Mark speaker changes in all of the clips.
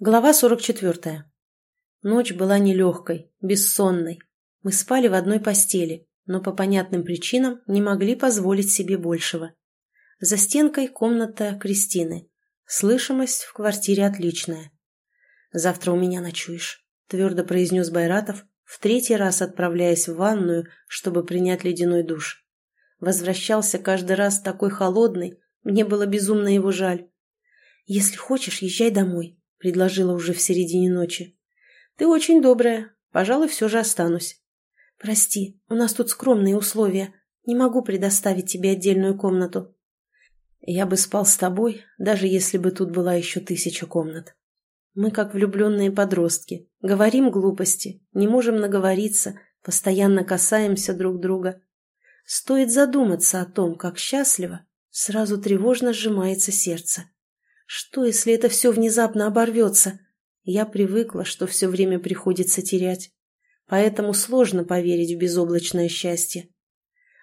Speaker 1: Глава 44. Ночь была нелегкой, бессонной. Мы спали в одной постели, но по понятным причинам не могли позволить себе большего. За стенкой комната Кристины. Слышимость в квартире отличная. «Завтра у меня ночуешь», — твердо произнес Байратов, в третий раз отправляясь в ванную, чтобы принять ледяной душ. Возвращался каждый раз такой холодный, мне было безумно его жаль. «Если хочешь, езжай домой», предложила уже в середине ночи. «Ты очень добрая. Пожалуй, все же останусь». «Прости, у нас тут скромные условия. Не могу предоставить тебе отдельную комнату». «Я бы спал с тобой, даже если бы тут была еще тысяча комнат. Мы как влюбленные подростки. Говорим глупости, не можем наговориться, постоянно касаемся друг друга. Стоит задуматься о том, как счастливо, сразу тревожно сжимается сердце. Что, если это все внезапно оборвется? Я привыкла, что все время приходится терять. Поэтому сложно поверить в безоблачное счастье.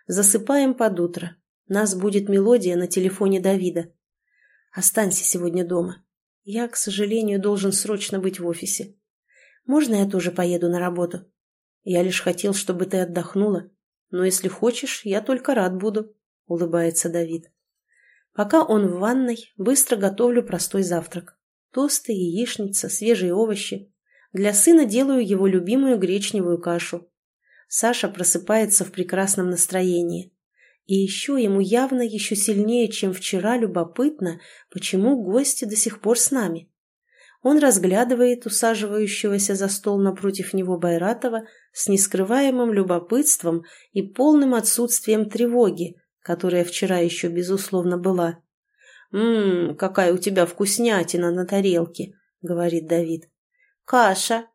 Speaker 1: Засыпаем под утро. Нас будет мелодия на телефоне Давида. Останься сегодня дома. Я, к сожалению, должен срочно быть в офисе. Можно я тоже поеду на работу? Я лишь хотел, чтобы ты отдохнула. Но если хочешь, я только рад буду, — улыбается Давид. Пока он в ванной, быстро готовлю простой завтрак. Тосты, яичница, свежие овощи. Для сына делаю его любимую гречневую кашу. Саша просыпается в прекрасном настроении. И еще ему явно еще сильнее, чем вчера, любопытно, почему гости до сих пор с нами. Он разглядывает усаживающегося за стол напротив него Байратова с нескрываемым любопытством и полным отсутствием тревоги, которая вчера еще, безусловно, была. «Ммм, какая у тебя вкуснятина на тарелке», — говорит Давид. «Каша.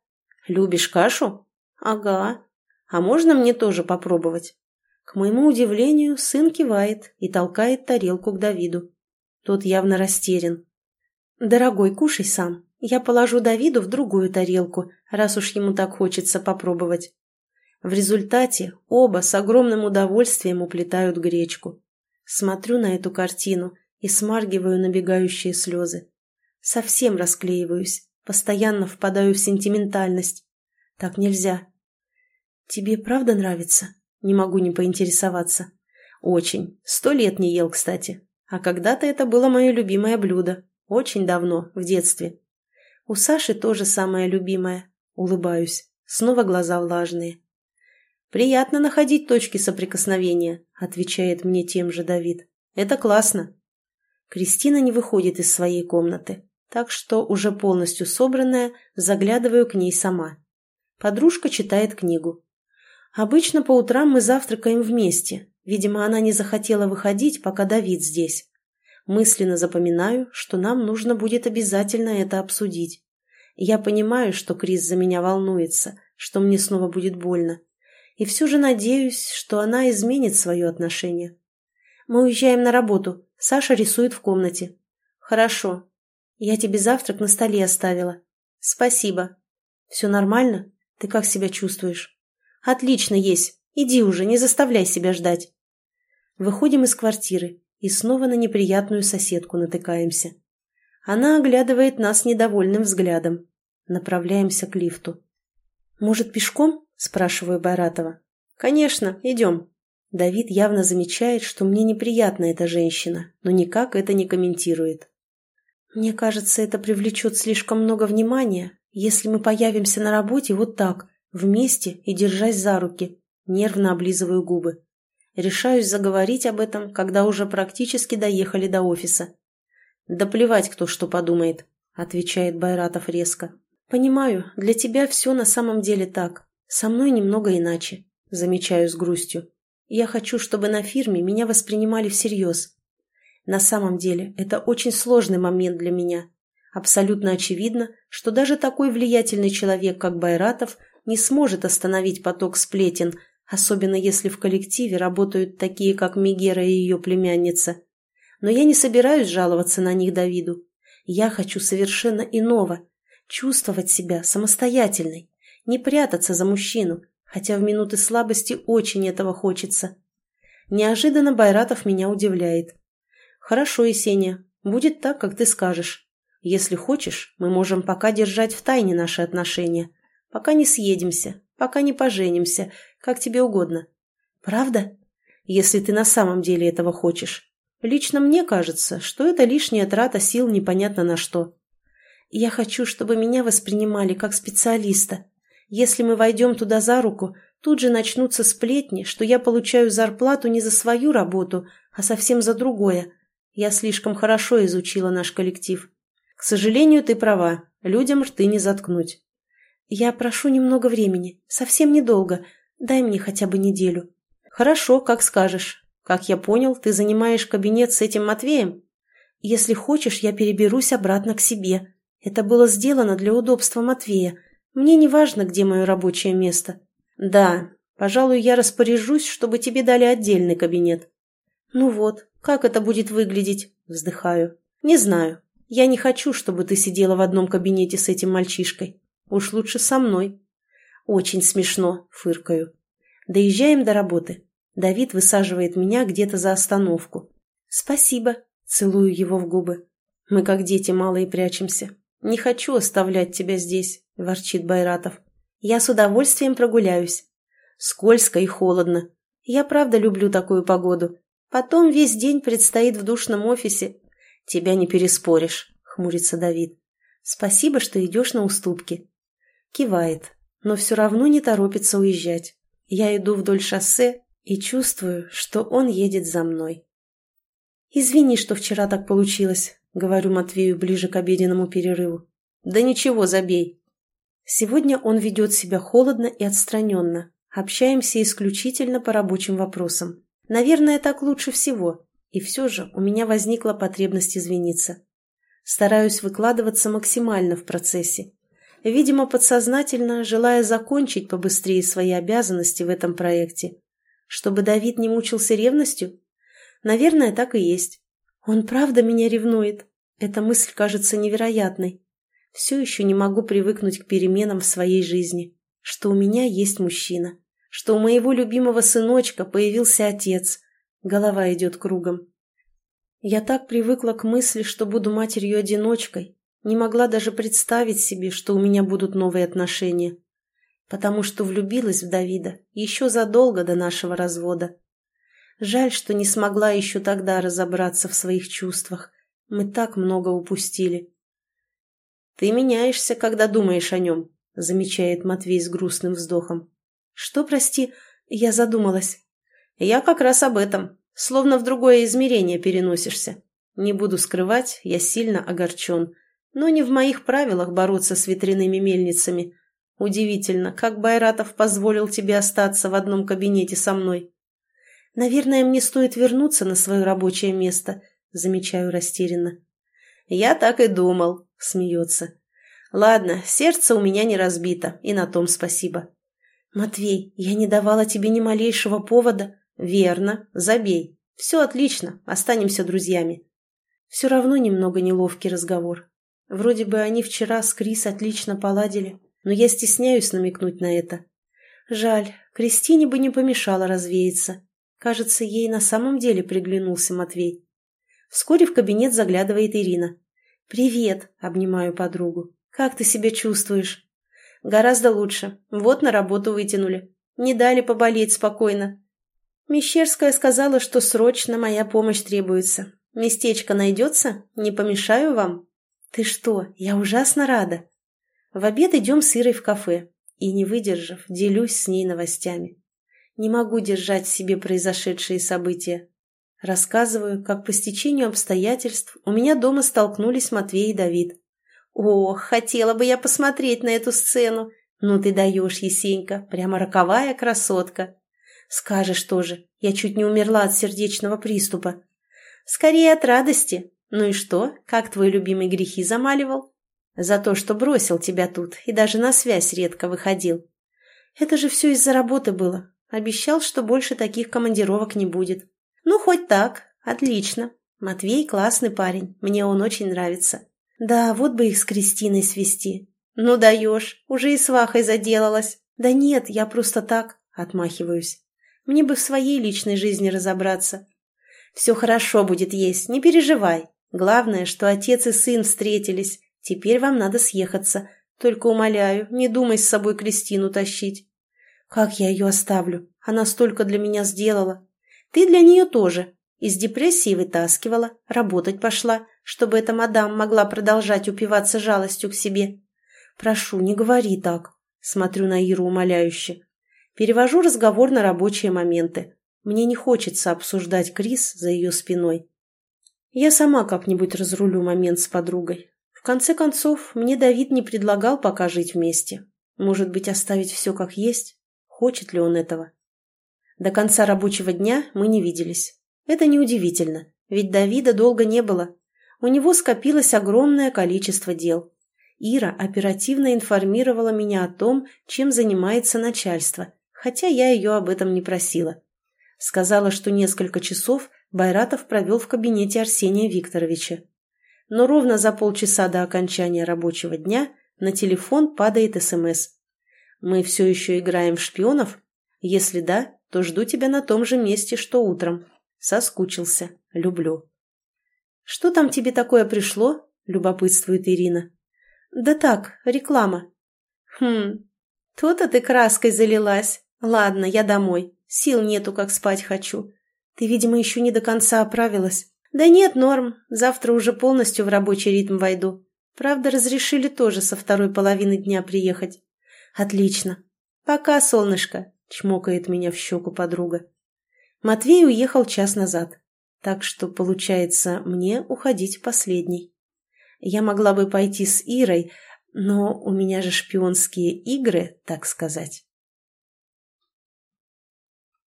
Speaker 1: Любишь кашу?» «Ага. А можно мне тоже попробовать?» К моему удивлению, сын кивает и толкает тарелку к Давиду. Тот явно растерян. «Дорогой, кушай сам. Я положу Давиду в другую тарелку, раз уж ему так хочется попробовать». В результате оба с огромным удовольствием уплетают гречку. Смотрю на эту картину и смаргиваю набегающие слезы. Совсем расклеиваюсь, постоянно впадаю в сентиментальность. Так нельзя. Тебе правда нравится? Не могу не поинтересоваться. Очень. Сто лет не ел, кстати. А когда-то это было мое любимое блюдо. Очень давно, в детстве. У Саши тоже самое любимое. Улыбаюсь. Снова глаза влажные. «Приятно находить точки соприкосновения», — отвечает мне тем же Давид. «Это классно». Кристина не выходит из своей комнаты, так что, уже полностью собранная, заглядываю к ней сама. Подружка читает книгу. Обычно по утрам мы завтракаем вместе. Видимо, она не захотела выходить, пока Давид здесь. Мысленно запоминаю, что нам нужно будет обязательно это обсудить. Я понимаю, что Крис за меня волнуется, что мне снова будет больно и все же надеюсь, что она изменит свое отношение. Мы уезжаем на работу. Саша рисует в комнате. Хорошо. Я тебе завтрак на столе оставила. Спасибо. Все нормально? Ты как себя чувствуешь? Отлично есть. Иди уже, не заставляй себя ждать. Выходим из квартиры и снова на неприятную соседку натыкаемся. Она оглядывает нас недовольным взглядом. Направляемся к лифту. Может, пешком? – спрашиваю Байратова. «Конечно, идем». Давид явно замечает, что мне неприятна эта женщина, но никак это не комментирует. «Мне кажется, это привлечет слишком много внимания, если мы появимся на работе вот так, вместе и держась за руки». Нервно облизываю губы. Решаюсь заговорить об этом, когда уже практически доехали до офиса. «Да плевать, кто что подумает», — отвечает Байратов резко. «Понимаю, для тебя все на самом деле так, со мной немного иначе, замечаю с грустью. Я хочу, чтобы на фирме меня воспринимали всерьез. На самом деле, это очень сложный момент для меня. Абсолютно очевидно, что даже такой влиятельный человек, как Байратов, не сможет остановить поток сплетен, особенно если в коллективе работают такие, как Мегера и ее племянница. Но я не собираюсь жаловаться на них Давиду. Я хочу совершенно иного – чувствовать себя самостоятельной, не прятаться за мужчину, хотя в минуты слабости очень этого хочется. Неожиданно Байратов меня удивляет. «Хорошо, Есения, будет так, как ты скажешь. Если хочешь, мы можем пока держать в тайне наши отношения, пока не съедемся, пока не поженимся, как тебе угодно. Правда? Если ты на самом деле этого хочешь. Лично мне кажется, что это лишняя трата сил непонятно на что. Я хочу, чтобы меня воспринимали как специалиста. Если мы войдем туда за руку, тут же начнутся сплетни, что я получаю зарплату не за свою работу, а совсем за другое. Я слишком хорошо изучила наш коллектив. К сожалению, ты права, людям рты не заткнуть. Я прошу немного времени, совсем недолго, дай мне хотя бы неделю. Хорошо, как скажешь. Как я понял, ты занимаешь кабинет с этим Матвеем? Если хочешь, я переберусь обратно к себе. Это было сделано для удобства Матвея. Мне не важно, где мое рабочее место. Да, пожалуй, я распоряжусь, чтобы тебе дали отдельный кабинет. Ну вот, как это будет выглядеть? Вздыхаю. Не знаю. Я не хочу, чтобы ты сидела в одном кабинете с этим мальчишкой. Уж лучше со мной. Очень смешно, фыркаю. Доезжаем до работы. Давид высаживает меня где-то за остановку. Спасибо. Целую его в губы. Мы как дети малые прячемся. Не хочу оставлять тебя здесь, ворчит Байратов. Я с удовольствием прогуляюсь. Скользко и холодно. Я правда люблю такую погоду. Потом весь день предстоит в душном офисе, «Тебя не переспоришь», — хмурится Давид. «Спасибо, что идешь на уступки». Кивает, но все равно не торопится уезжать. Я иду вдоль шоссе и чувствую, что он едет за мной. «Извини, что вчера так получилось», — говорю Матвею ближе к обеденному перерыву. «Да ничего, забей». Сегодня он ведет себя холодно и отстраненно. Общаемся исключительно по рабочим вопросам. Наверное, так лучше всего. И все же у меня возникла потребность извиниться. Стараюсь выкладываться максимально в процессе. Видимо, подсознательно, желая закончить побыстрее свои обязанности в этом проекте. Чтобы Давид не мучился ревностью? Наверное, так и есть. Он правда меня ревнует? Эта мысль кажется невероятной. Все еще не могу привыкнуть к переменам в своей жизни. Что у меня есть мужчина. Что у моего любимого сыночка появился отец – Голова идет кругом. Я так привыкла к мысли, что буду матерью-одиночкой, не могла даже представить себе, что у меня будут новые отношения, потому что влюбилась в Давида еще задолго до нашего развода. Жаль, что не смогла еще тогда разобраться в своих чувствах. Мы так много упустили. «Ты меняешься, когда думаешь о нем», — замечает Матвей с грустным вздохом. «Что, прости, я задумалась». Я как раз об этом. Словно в другое измерение переносишься. Не буду скрывать, я сильно огорчен. Но не в моих правилах бороться с ветряными мельницами. Удивительно, как Байратов позволил тебе остаться в одном кабинете со мной. Наверное, мне стоит вернуться на свое рабочее место, замечаю растерянно. Я так и думал, смеется. Ладно, сердце у меня не разбито, и на том спасибо. Матвей, я не давала тебе ни малейшего повода. «Верно. Забей. Все отлично. Останемся друзьями». Все равно немного неловкий разговор. Вроде бы они вчера с Крис отлично поладили, но я стесняюсь намекнуть на это. Жаль, Кристине бы не помешало развеяться. Кажется, ей на самом деле приглянулся Матвей. Вскоре в кабинет заглядывает Ирина. «Привет», — обнимаю подругу. «Как ты себя чувствуешь?» «Гораздо лучше. Вот на работу вытянули. Не дали поболеть спокойно. Мещерская сказала, что срочно моя помощь требуется. Местечко найдется? Не помешаю вам? Ты что, я ужасно рада. В обед идем с Ирой в кафе. И, не выдержав, делюсь с ней новостями. Не могу держать в себе произошедшие события. Рассказываю, как по стечению обстоятельств у меня дома столкнулись Матвей и Давид. Ох, хотела бы я посмотреть на эту сцену. Ну ты даешь, Есенька, прямо роковая красотка. Скажешь тоже, я чуть не умерла от сердечного приступа. Скорее от радости. Ну и что, как твой любимый грехи замаливал? За то, что бросил тебя тут и даже на связь редко выходил. Это же все из-за работы было. Обещал, что больше таких командировок не будет. Ну, хоть так. Отлично. Матвей классный парень. Мне он очень нравится. Да, вот бы их с Кристиной свести. Ну даешь, уже и свахой заделалась. Да нет, я просто так, отмахиваюсь. Мне бы в своей личной жизни разобраться. Все хорошо будет есть, не переживай. Главное, что отец и сын встретились. Теперь вам надо съехаться. Только умоляю, не думай с собой Кристину тащить. Как я ее оставлю? Она столько для меня сделала. Ты для нее тоже. Из депрессии вытаскивала, работать пошла, чтобы эта мадам могла продолжать упиваться жалостью к себе. Прошу, не говори так. Смотрю на Иру умоляюще. Перевожу разговор на рабочие моменты. Мне не хочется обсуждать Крис за ее спиной. Я сама как-нибудь разрулю момент с подругой. В конце концов, мне Давид не предлагал пока жить вместе. Может быть, оставить все как есть? Хочет ли он этого? До конца рабочего дня мы не виделись. Это неудивительно, ведь Давида долго не было. У него скопилось огромное количество дел. Ира оперативно информировала меня о том, чем занимается начальство, хотя я ее об этом не просила. Сказала, что несколько часов Байратов провел в кабинете Арсения Викторовича. Но ровно за полчаса до окончания рабочего дня на телефон падает СМС. «Мы все еще играем в шпионов? Если да, то жду тебя на том же месте, что утром. Соскучился. Люблю». «Что там тебе такое пришло?» – любопытствует Ирина. «Да так, реклама». «Хм, то-то ты краской залилась. Ладно, я домой. Сил нету, как спать хочу. Ты, видимо, еще не до конца оправилась. Да нет, норм. Завтра уже полностью в рабочий ритм войду. Правда, разрешили тоже со второй половины дня приехать. Отлично. Пока, солнышко, чмокает меня в щеку подруга. Матвей уехал час назад. Так что, получается, мне уходить последней. Я могла бы пойти с Ирой, но у меня же шпионские игры, так сказать.